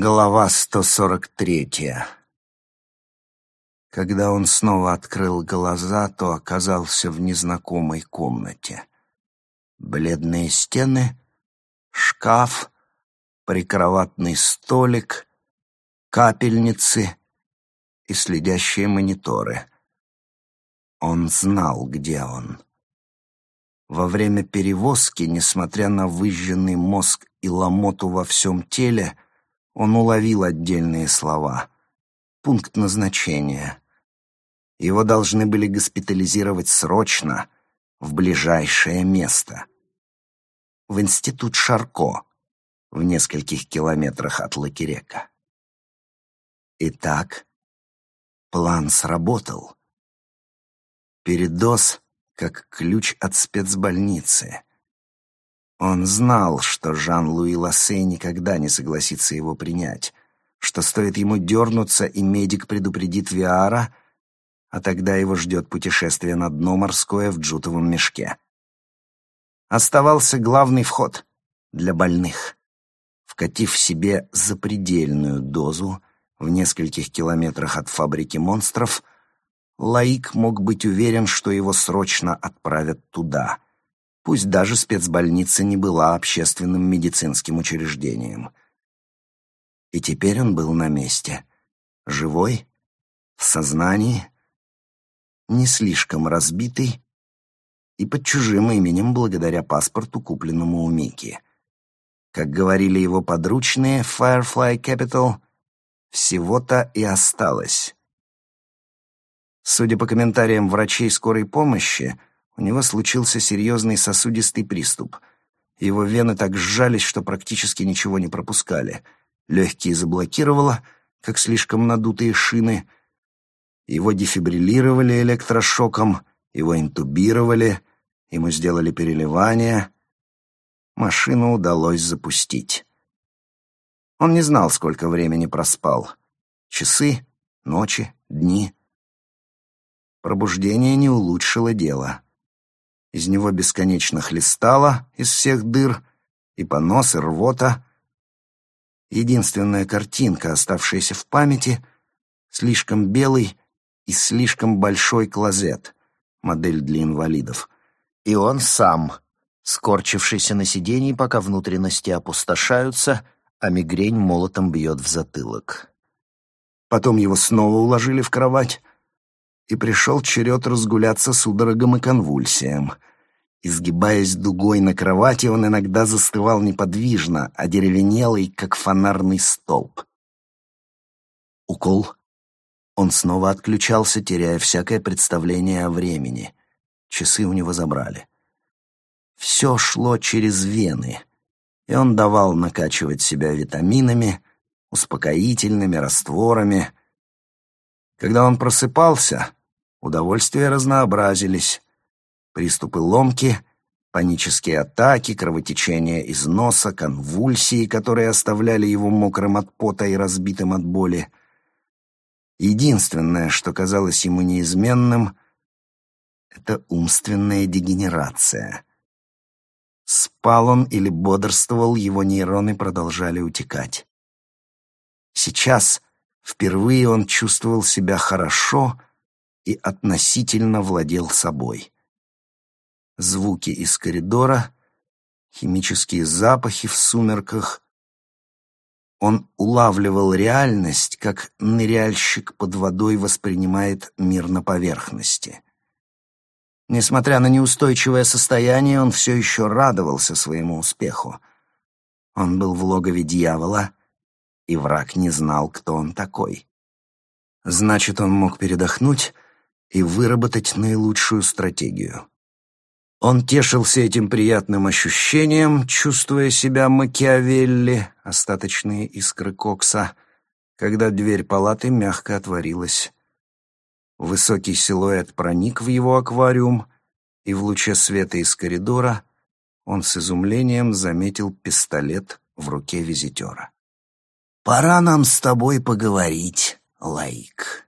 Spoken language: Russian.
Глава 143 Когда он снова открыл глаза, то оказался в незнакомой комнате. Бледные стены, шкаф, прикроватный столик, капельницы и следящие мониторы. Он знал, где он. Во время перевозки, несмотря на выжженный мозг и ломоту во всем теле, он уловил отдельные слова. Пункт назначения. Его должны были госпитализировать срочно, в ближайшее место. В институт Шарко, в нескольких километрах от Лакерека. Итак, план сработал. Передоз как ключ от спецбольницы. Он знал, что Жан-Луи Лассе никогда не согласится его принять, что стоит ему дернуться, и медик предупредит Виара, а тогда его ждет путешествие на дно морское в джутовом мешке. Оставался главный вход для больных. Вкатив себе запредельную дозу в нескольких километрах от фабрики монстров, Лаик мог быть уверен, что его срочно отправят туда — пусть даже спецбольница не была общественным медицинским учреждением. И теперь он был на месте. Живой, в сознании, не слишком разбитый и под чужим именем благодаря паспорту, купленному у Мики. Как говорили его подручные Firefly Capital, всего-то и осталось. Судя по комментариям врачей скорой помощи, у него случился серьезный сосудистый приступ. Его вены так сжались, что практически ничего не пропускали. Легкие заблокировало, как слишком надутые шины. Его дефибриллировали электрошоком, его интубировали, ему сделали переливание. Машину удалось запустить. Он не знал, сколько времени проспал. Часы, ночи, дни. Пробуждение не улучшило дело. Из него бесконечно хлестало из всех дыр, и понос, и рвота. Единственная картинка, оставшаяся в памяти, слишком белый и слишком большой клозет, модель для инвалидов. И он сам, скорчившийся на сиденье, пока внутренности опустошаются, а мигрень молотом бьет в затылок. Потом его снова уложили в кровать, и пришел черед разгуляться судорогам и конвульсиям. Изгибаясь дугой на кровати, он иногда застывал неподвижно, одеревенелый, как фонарный столб. Укол. Он снова отключался, теряя всякое представление о времени. Часы у него забрали. Все шло через вены, и он давал накачивать себя витаминами, успокоительными, растворами. Когда он просыпался, Удовольствия разнообразились. Приступы ломки, панические атаки, кровотечение из носа, конвульсии, которые оставляли его мокрым от пота и разбитым от боли. Единственное, что казалось ему неизменным, это умственная дегенерация. Спал он или бодрствовал, его нейроны продолжали утекать. Сейчас впервые он чувствовал себя хорошо и относительно владел собой. Звуки из коридора, химические запахи в сумерках. Он улавливал реальность, как ныряльщик под водой воспринимает мир на поверхности. Несмотря на неустойчивое состояние, он все еще радовался своему успеху. Он был в логове дьявола, и враг не знал, кто он такой. Значит, он мог передохнуть и выработать наилучшую стратегию. Он тешился этим приятным ощущением, чувствуя себя Макиавелли, остаточные искры кокса, когда дверь палаты мягко отворилась. Высокий силуэт проник в его аквариум, и в луче света из коридора он с изумлением заметил пистолет в руке визитера. «Пора нам с тобой поговорить, Лаик».